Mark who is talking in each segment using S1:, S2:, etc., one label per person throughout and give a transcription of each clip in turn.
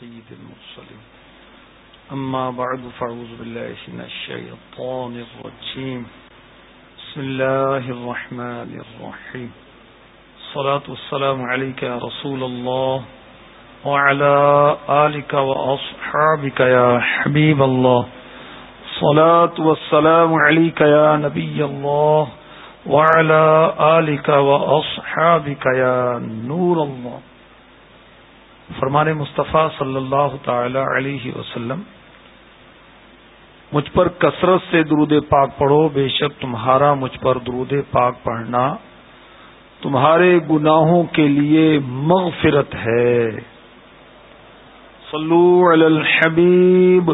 S1: سيد المرسلين أما بعد، فاعوذ بالله من الشيطان الرجيم بسم الله الرحمن الرحيم الصلاة والسلام عليك يا رسول الله وعلى آلك وأصحابك يا حبيب الله الصلاة والسلام عليك يا نبي الله وعلى آلك وأصحابك يا نور الله فرمان مصطفیٰ صلی اللہ تعالی علیہ وسلم، مجھ پر کثرت سے درود پاک پڑھو، بے شک تمہارا مجھ پر درود پاک پڑھنا تمہارے گناہوں کے لیے مغفرت ہے۔ صلو علی الحبیب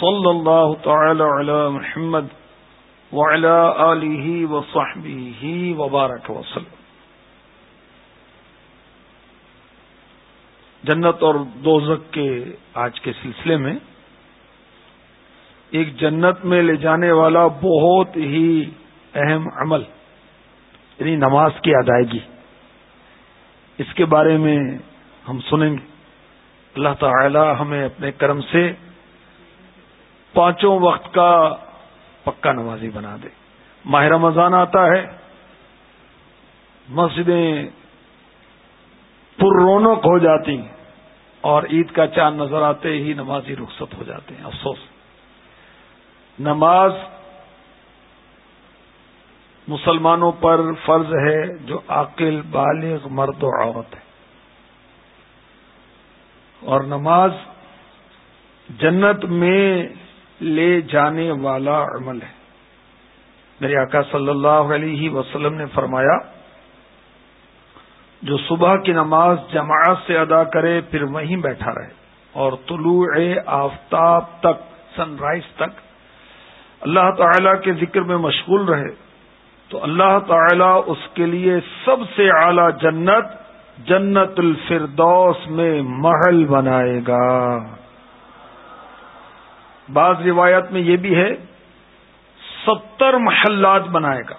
S1: صلی اللہ تعالی علی محمد وعلی آلہ وصحبہ وبارک وسلم جنت اور دوزک کے آج کے سلسلے میں ایک جنت میں لے جانے والا بہت ہی اہم عمل یعنی نماز کی ادائیگی، اس کے بارے میں ہم سنیں گے۔ اللہ تعالی ہمیں اپنے کرم سے پانچوں وقت کا پکا نمازی بنا دے۔ ماہ رمضان آتا ہے، مسجدیں پر رونق ہو جاتی ہیں۔ اور عید کا چاند نظر آتے ہی نمازی رخصت ہو جاتے ہیں، افسوس۔ نماز مسلمانوں پر فرض ہے جو عاقل، بالغ، مرد و عورت ہے۔ اور نماز جنت میں لے جانے والا عمل ہے۔ میرے آقا صلی اللہ علیہ وسلم نے فرمایا جو صبح کی نماز جماعت سے ادا کرے، پھر وہیں بیٹھا رہے۔ اور طلوع آفتاب تک سن رائز تک، اللہ تعالی کے ذکر میں مشغول رہے۔ تو اللہ تعالی اس کے لیے سب سے اعلی جنت جنت الفردوس میں محل بنائے گا۔ بعض روایت میں یہ بھی ہے، ستر محلات بنائے گا۔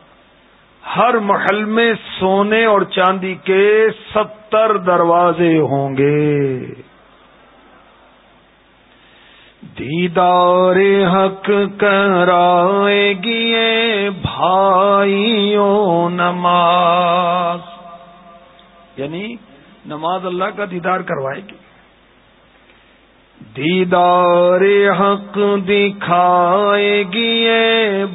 S1: ہر محل میں سونے اور چاندی کے ستر دروازے ہوں گے۔ دیدار حق کرائے گی بھائیوں نماز۔ یعنی نماز اللہ کا دیدار کروائے گی۔ دیدار حق دکھائے گی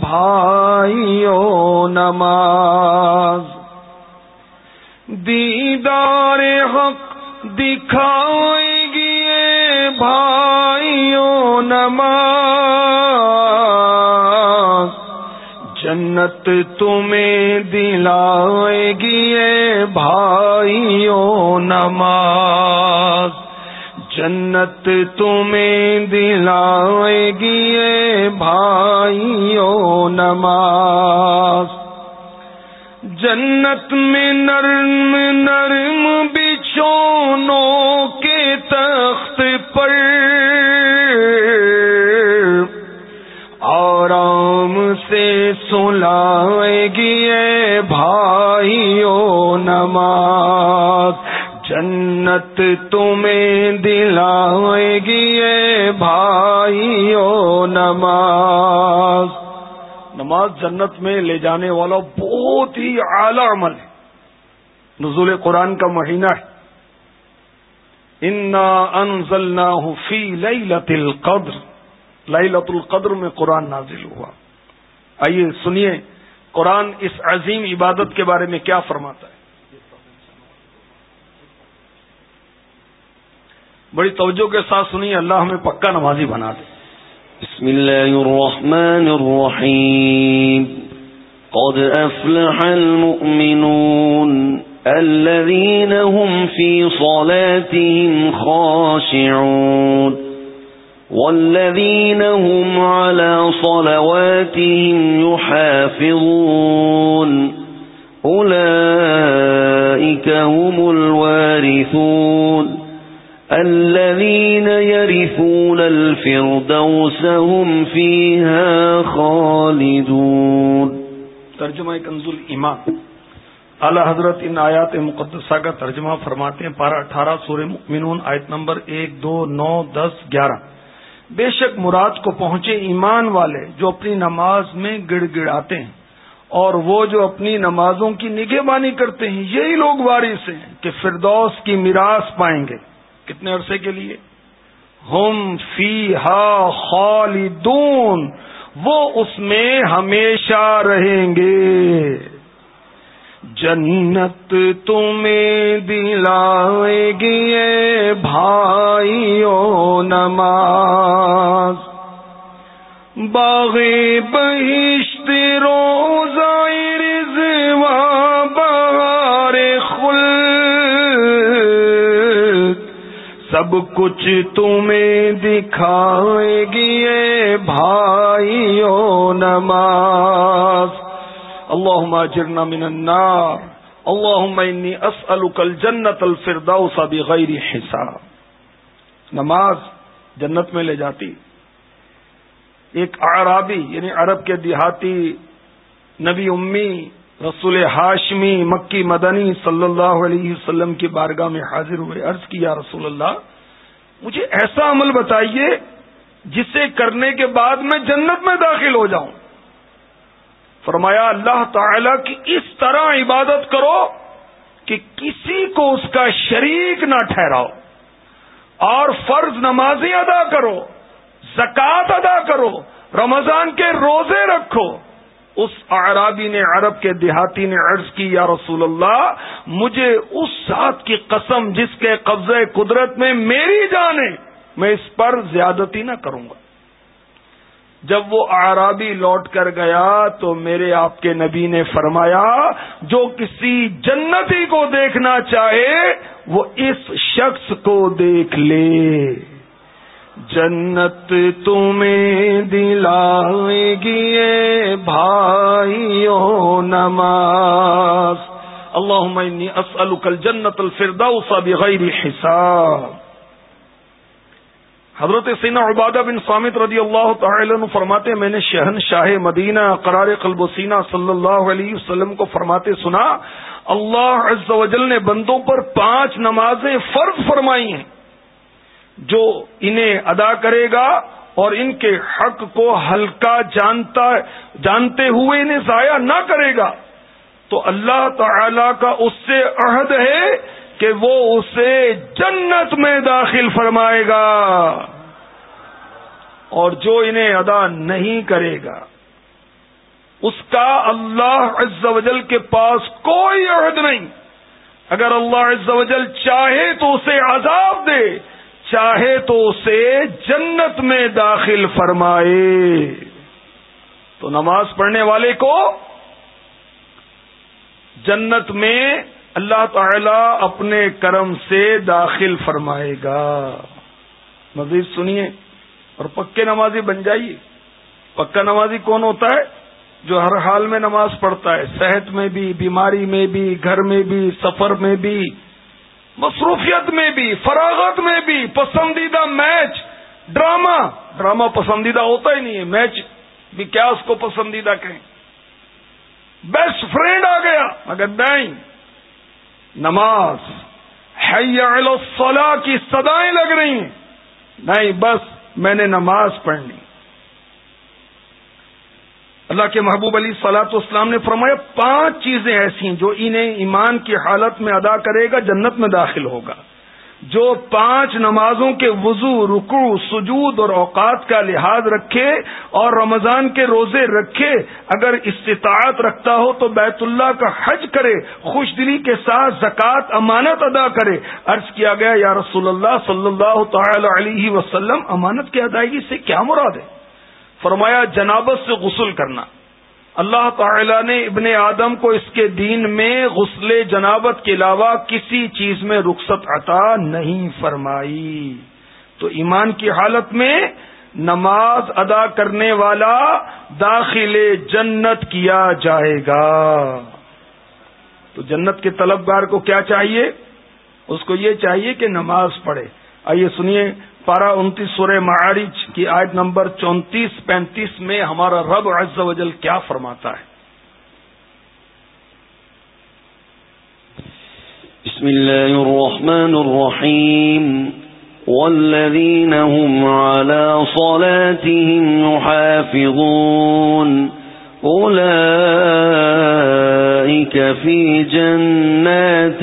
S1: بھائیوں نماز۔ دیدار حق دکھائے گی بھائیوں نماز۔ جنت تمہیں دلائے گی بھائیوں نماز۔ جنت تمہیں دلائے گی بھائیوں نماز۔ جنت میں نرم نرم بچونوں کے تخت پر۔ آرام سے سلائے گی بھائیوں نماز۔ جنت تمہیں دلائے گی بھائیو نماز۔ نماز جنت میں لے جانے والا بہت ہی اعلی عمل ہے۔ نزول قرآن کا مہینہ ہے۔ انا انزلنا فی لیلت القدر۔ لیلت القدر میں قرآن نازل ہوا۔ آئیے سنیے قرآن اس عظیم عبادت کے بارے میں کیا فرماتا ہے۔ بڑی توجہ کے ساتھ سنی، اللہ ہمیں پکا نمازی بنا دے۔
S2: بسم اللہ الرحمن الرحیم۔ قد افلح المؤمنون الذين هم في صلاتهم خاشعون والذين هم على صلواتهم يحافظون أولئك هم الوارثون۔ الذين يرثون الفردوس هم فيها خالدون.
S1: ترجمہ کنز ایمان اعلی حضرت ان آیات مقدسہ کا ترجمہ فرماتے ہیں، پارہ اٹھارہ سورہ مؤمنون، آیت نمبر ایک، دو، نو، دس، گیارہ۔ بے شک مراد کو پہنچے ایمان والے جو اپنی نماز میں گڑ گڑاتے ہیں اور وہ جو اپنی نمازوں کی نگہبانی کرتے ہیں، یہی لوگ وارث ہیں کہ فردوس کی میراث پائیں گے۔ کتنے عرصے کے لیے؟ ہم فی ہا خالدون، وہ اس میں ہمیشہ رہیں گے۔ جنت تمہیں دلائے گی بھائیو نماز۔ باغ بہشت سب کچھ تمہیں دکھائے گی بھائیو نماز۔ اللهم اجرنا من النار۔ اللهم انی اسألك الجنت الفردوس بغیر حساب۔ نماز جنت میں لے جاتی۔ ایک عرابی یعنی عرب کے دیہاتی نبی امی رسول ہاشمی مکی مدنی صلی اللہ علیہ وسلم کی بارگاہ میں حاضر ہوئے۔ عرض کیا رسول اللہ مجھے ایسا عمل بتائیے جسے کرنے کے بعد میں جنت میں داخل ہو جاؤں۔ فرمایا اللہ تعالی کی اس طرح عبادت کرو کہ کسی کو اس کا شریک نہ ٹھہراؤ اور فرض نمازی ادا کرو زکات ادا کرو، رمضان کے روزے رکھو۔ اس عرابی نے عرب کے دیہاتی نے عرض کی، یا رسول اللہ، مجھے اس ذات کی قسم جس کے قبضے قدرت میں میری جان ہے، میں اس پر زیادتی نہ کروں گا۔ جب وہ آرابی لوٹ کر گیا تو میرے آپ کے نبی نے فرمایا، جو کسی جنتی کو دیکھنا چاہے، وہ اس شخص کو دیکھ لے۔ جنت تمہیں دلائے گی بھائیو نماز۔ اللہ اسألک الجنت الفردوس بغیر حساب۔ حضرت سینا عبادہ بن سامت رضی اللہ تعالی عنہ فرماتے میں نے شہن شاہ مدینہ قرار قلب و سینہ صلی اللہ علیہ وسلم کو فرماتے سنا، اللہ عز و جل نے بندوں پر پانچ نمازیں فرض فرمائی ہیں۔ جو انہیں ادا کرے گا اور ان کے حق کو ہلکا جانتا جانتے ہوئے انہیں ضائع نہ کرے گا، تو اللہ تعالی کا اس سے عہد ہے کہ وہ اسے جنت میں داخل فرمائے گا۔ اور جو انہیں ادا نہیں کرے گا، اس کا اللہ عز و جل کے پاس کوئی عہد نہیں۔ اگر اللہ عز و جل چاہے تو اسے عذاب دے۔ چاہے تو اسے جنت میں داخل فرمائے۔ تو نماز پڑھنے والے کو جنت میں اللہ تعالی اپنے کرم سے داخل فرمائے گا۔ مزید سنیے اور پکے نمازی بن جائیے۔ پکا نمازی کون ہوتا ہے؟ جو ہر حال میں نماز پڑھتا ہے، صحت میں بھی، بیماری میں بھی، گھر میں بھی، سفر میں بھی۔ مصروفیت میں بھی، فراغت میں بھی پسندیدہ میچ، ڈرامہ ڈرامہ پسندیدہ ہوتا ہی نہیں ہے، میچ بھی کیا اس کو پسندیدہ کہیں؟ بیسٹ فرینڈ آ گیا، مگر نہیں۔ نماز الصلاح کی سدائیں لگ رہی ہیں۔ نہیں، بس میں نے نماز پڑھنی۔ اللہ کے محبوب علی سلاط اسلام نے فرمایا، پانچ چیزیں ایسی ہیں جو انہیں ایمان کی حالت میں ادا کرے گا، جنت میں داخل ہوگا۔ جو پانچ نمازوں کے وضو رکو سجود اور اوقات کا لحاظ رکھے اور رمضان کے روزے رکھے، اگر استطاعت رکھتا ہو تو بیت اللہ کا حج کرے، خوش دلی کے ساتھ زکوٰۃ، امانت ادا کرے۔ عرض کیا گیا، یا رسول اللہ صلی اللہ تعالی علیہ وسلم، امانت کی ادائیگی سے کیا مراد ہے؟ فرمایا، جنابت سے غسل کرنا۔ اللہ تعالی نے ابن آدم کو اس کے دین میں غسل جنابت کے علاوہ کسی چیز میں رخصت عطا نہیں فرمائی۔ تو ایمان کی حالت میں نماز ادا کرنے والا داخل جنت کیا جائے گا۔ تو جنت کے طلبگار کو کیا چاہیے؟ اس کو یہ چاہیے کہ نماز پڑھے۔ آئیے سنیے پارا انتیس سورہ معارج کی آیت نمبر چونتیس پینتیس میں ہمارا رب عز و جل کیا فرماتا ہے؟
S2: بسم الله الرحمن الرحيم والذين هم على صلاتهم يحافظون أولئك في جنات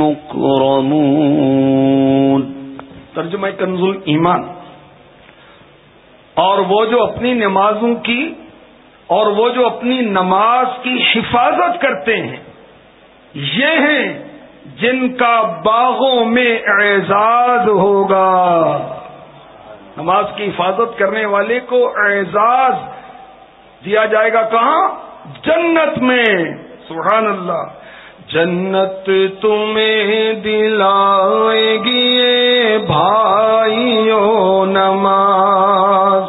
S2: مكرمون
S1: ترجمہ کنز ایمان۔ اور وہ جو اپنی نمازوں کی اور وہ جو اپنی نماز کی حفاظت کرتے ہیں، یہ ہیں جن کا باغوں میں اعزاز ہوگا۔ نماز کی حفاظت کرنے والے کو اعزاز دیا جائے گا کہاں؟ جنت میں۔ سبحان اللہ۔ جنت تمہیں دلائے گی بھائیوں نماز۔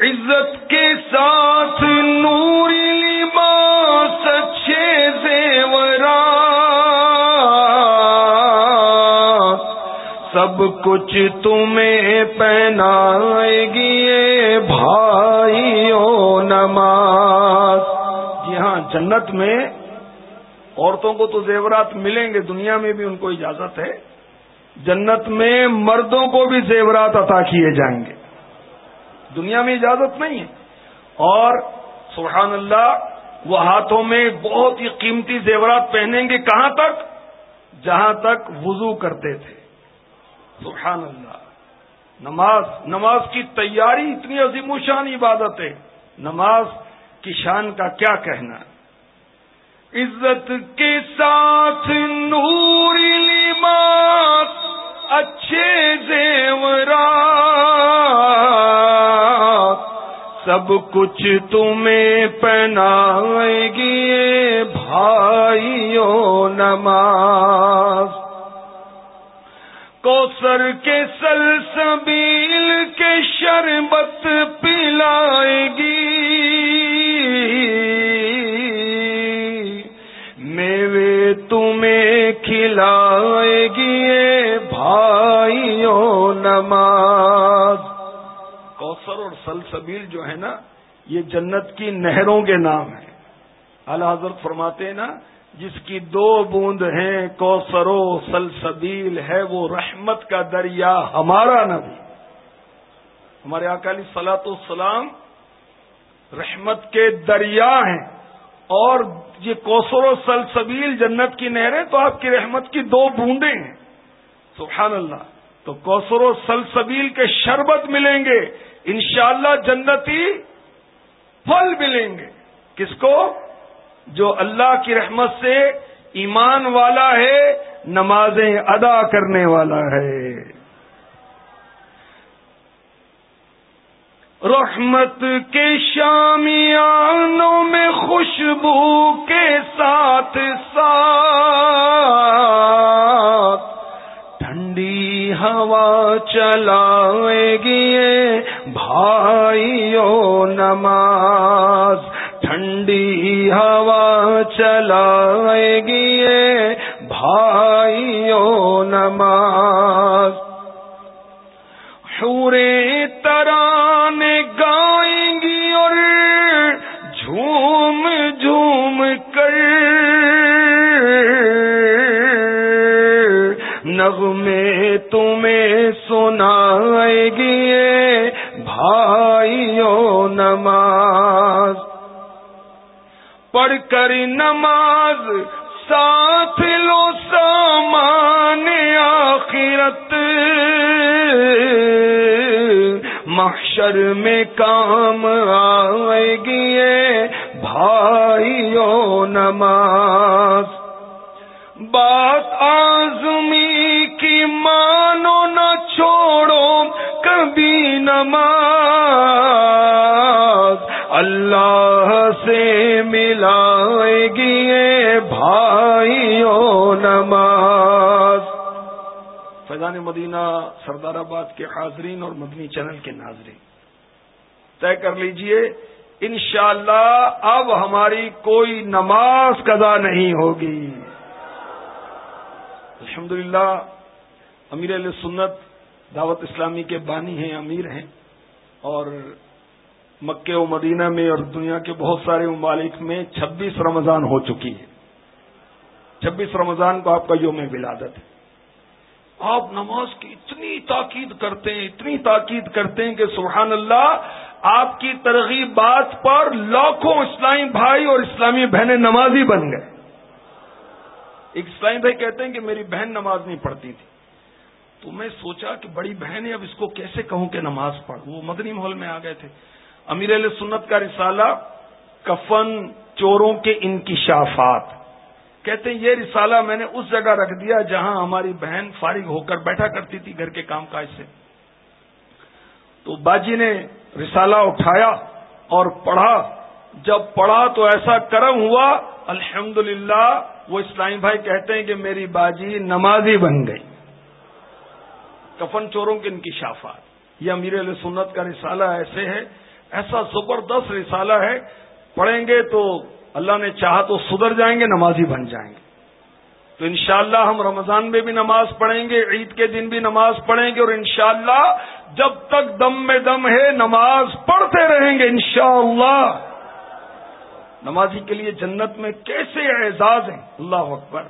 S1: عزت کے ساتھ نوری لباس اچھے زیورات سب کچھ تمہیں پہنائے گی بھائیوں نماز۔ جی ہاں جنت میں عورتوں کو تو زیورات ملیں گے، دنیا میں بھی ان کو اجازت ہے۔ جنت میں مردوں کو بھی زیورات عطا کیے جائیں گے۔ دنیا میں اجازت نہیں ہے۔ اور سبحان اللہ، وہ ہاتھوں میں بہت ہی قیمتی زیورات پہنیں گے۔ کہاں تک؟ جہاں تک وضو کرتے تھے۔ سبحان اللہ۔ نماز نماز کی تیاری اتنی عظیم و شان عبادت ہے۔ نماز کی شان کا کیا کہنا؟ ہے عزت کے ساتھ نور لباس اچھے زیورات۔ سب کچھ تمہیں پہنائے گی بھائیوں نماز۔ کوسر کے سلسبیل کے شربت پلائے گی۔ تمہیں کھلائے گی بھائیوں نماز۔ کوسر اور سلسبیل جو ہے نا، یہ جنت کی نہروں کے نام ہیں۔ اللہ حضرت فرماتے ہیں نا، جس کی دو بوند ہیں کوسرو سلسبیل ہے، وہ رحمت کا دریا ہمارا نبی۔ ہمارے اکالی سلاط السلام رحمت کے دریا ہیں اور یہ کوسر و سلسبیل جنت کی نہریں تو آپ کی رحمت کی دو بوندیں ہیں۔ سبحان اللہ۔ تو کوسر و سلسبیل کے شربت ملیں گے۔ انشاءاللہ جنتی پھل ملیں گے۔ کس کو؟ جو اللہ کی رحمت سے ایمان والا ہے، نمازیں ادا کرنے والا ہے۔ رحمت کے شامیانوں میں خوشبو کے ساتھ ساتھ ٹھنڈی ہوا چلائے گی بھائیوں نماز ٹھنڈی ہوا چلائے گی بھائیوں نماز حورے نغمے تمہیں سنائے گی بھائیوں نماز۔ پڑھ کر نماز ساتھ لو سامان آخرت۔ محشر میں کام آئے گی بھائیوں نماز۔ بات آزمی کبھی نماز اللہ سے ملائے گی بھائیوں نماز۔ فیضان مدینہ سردار آباد کے حاضرین اور مدنی چینل کے ناظرین، طے کر لیجیے، انشاءاللہ اب ہماری کوئی نماز قضا نہیں ہوگی۔ الحمدللہ، امیر علیہ سنت دعوت اسلامی کے بانی ہیں، امیر ہیں۔ اور مکے و مدینہ میں اور دنیا کے بہت سارے ممالک میں چھبیس رمضان ہو چکی ہے چھبیس رمضان کو آپ کا یوم ولادت ہے۔ آپ نماز کی اتنی تاکید کرتے ہیں، اتنی تاکید کرتے ہیں کہ سبحان اللہ، آپ کی ترغیب بات پر لاکھوں اسلامی بھائی اور اسلامی بہنیں نمازی بن گئے۔ ایک اسلامی بھائی کہتے ہیں کہ میری بہن نماز نہیں پڑھتی تھی۔ تو میں سوچا کہ بڑی بہن ہے، اب اس کو کیسے کہوں کہ نماز پڑھ؟ وہ مدنی محل میں آ گئے تھے۔ امیر علیہ سنت کا رسالہ، کفن چوروں کے انکشافات۔ کہتے ہیں، یہ رسالہ میں نے اس جگہ رکھ دیا جہاں ہماری بہن فارغ ہو کر بیٹھا کرتی تھی گھر کے کام کاج سے۔ تو باجی نے رسالہ اٹھایا اور پڑھا۔ جب پڑھا تو ایسا کرم ہوا الحمد وہ اسلامی بھائی کہتے ہیں کہ میری باجی نمازی بن گئی۔ کفن چوروں کے انکشافات یہ امیر علیہ سنت کا رسالہ ایسے ہے، ایسا زبردست رسالہ ہے، پڑھیں گے تو اللہ نے چاہا تو سدھر جائیں گے، نمازی بن جائیں گے۔ تو انشاءاللہ ہم رمضان میں بھی نماز پڑھیں گے، عید کے دن بھی نماز پڑھیں گے اور انشاءاللہ جب تک دم میں دم ہے، نماز پڑھتے رہیں گے انشاءاللہ۔ نمازی کے لیے جنت میں کیسے اعزاز ہیں؟ اللہ اکبر۔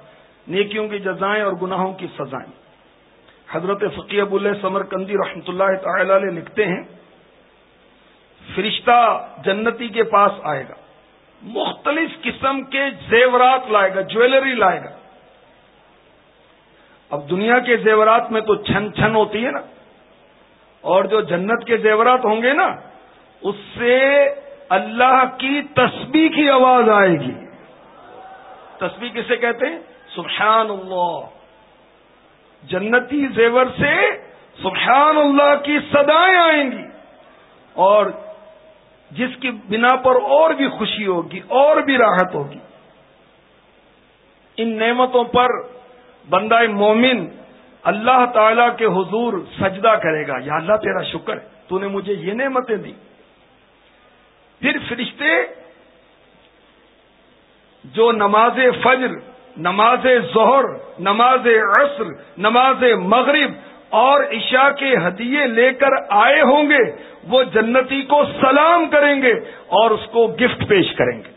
S1: نیکیوں کی جزائیں اور گناہوں کی سزائیں۔ حضرت فقی ابو اللہ سمر کندی رحمتہ اللہ تعالی علیہ لکھتے ہیں، فرشتہ جنتی کے پاس آئے گا، مختلف قسم کے زیورات لائے گا، جویلری لائے گا۔ اب دنیا کے زیورات میں تو چھن چھن ہوتی ہے نا، اور جو جنت کے زیورات ہوں گے نا، اس سے اللہ کی تسبیح کی آواز آئے گی۔ تسبیح کسے کہتے ہیں؟ سبحان اللہ۔ جنتی زیور سے سبحان اللہ کی صدایں آئیں گی اور جس کی بنا پر اور بھی خوشی ہوگی، اور بھی راحت ہوگی۔ ان نعمتوں پر بندہ مومن اللہ تعالی کے حضور سجدہ کرے گا، یا اللہ تیرا شکر ہے، تو نے مجھے یہ نعمتیں دی۔ پھر فرشتے جو نماز فجر نماز ظہر، نماز عصر، نماز مغرب اور عشاء کے ہدیے لے کر آئے ہوں گے، وہ جنتی کو سلام کریں گے اور اس کو گفٹ پیش کریں گے۔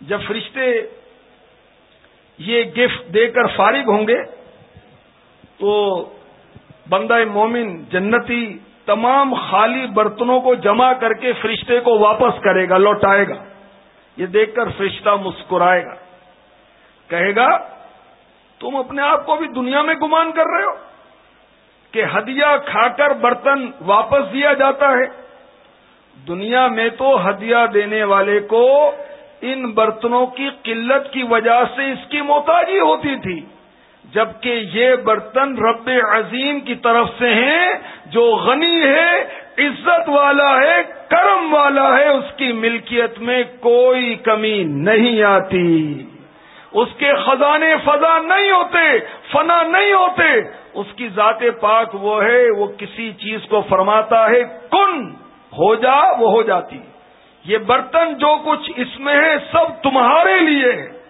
S1: جب فرشتے یہ گفٹ دے کر فارغ ہوں گے، تو بندہ مومن جنتی تمام خالی برتنوں کو جمع کر کے فرشتے کو واپس کرے گا، لوٹائے گا۔ یہ دیکھ کر فرشتہ مسکرائے گا۔ کہے گا، تم اپنے آپ کو بھی دنیا میں گمان کر رہے ہو کہ ہدیہ کھا کر برتن واپس دیا جاتا ہے۔ دنیا میں تو ہدیہ دینے والے کو ان برتنوں کی قلت کی وجہ سے اس کی محتاجی ہوتی تھی، جبکہ یہ برتن رب عظیم کی طرف سے ہیں جو غنی ہے عزت والا ہے، کرم والا ہے، اس کی ملکیت میں کوئی کمی نہیں آتی۔ اس کے خزانے فضا نہیں ہوتے، فنا نہیں ہوتے۔ اس کی ذات پاک وہ ہے، وہ کسی چیز کو فرماتا ہے، کن، ہو جا، وہ ہو جاتی۔ یہ برتن جو کچھ اس میں ہے، سب تمہارے لیے ہے۔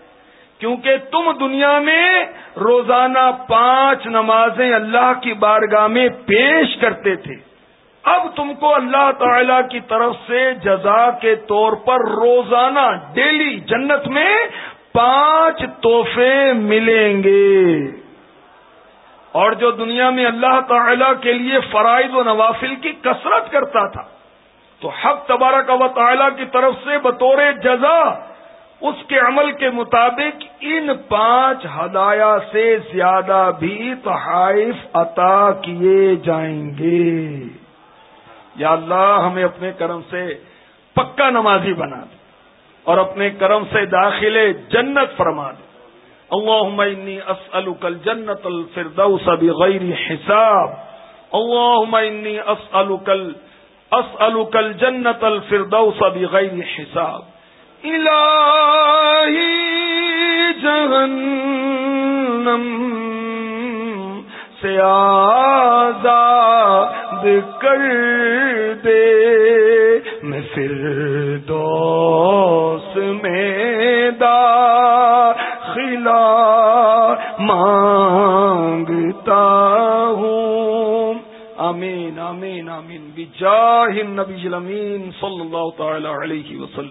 S1: کیونکہ تم دنیا میں روزانہ پانچ نمازیں اللہ کی بارگاہ میں پیش کرتے تھے۔ اب تم کو اللہ تعالی کی طرف سے جزا کے طور پر روزانہ ڈیلی جنت میں پانچ تحفے ملیں گے۔ اور جو دنیا میں اللہ تعالی کے لیے فرائض و نوافل کی کثرت کرتا تھا، تو حق تبارک و تعالی کی طرف سے بطور جزا اس کے عمل کے مطابق ان پانچ ہدایا سے زیادہ بھی تحائف عطا کیے جائیں گے۔ یا اللہ ہمیں اپنے کرم سے پکا نمازی بنا دے اور اپنے کرم سے داخل جنت فرما دے۔ اللهم انی اسألک الجنت الفردوس بغیر حساب۔ اللهم انی اسألک اسألک الجنت الفردوس بغیر حساب۔ الہی جہنم سے آزاد کر دے۔ میں پھر دوس میں دا خلا مانگتا ہوں۔ آمین آمین آمین۔ بجاہ النبی الامین صلی اللہ تعالی علیہ وسلم۔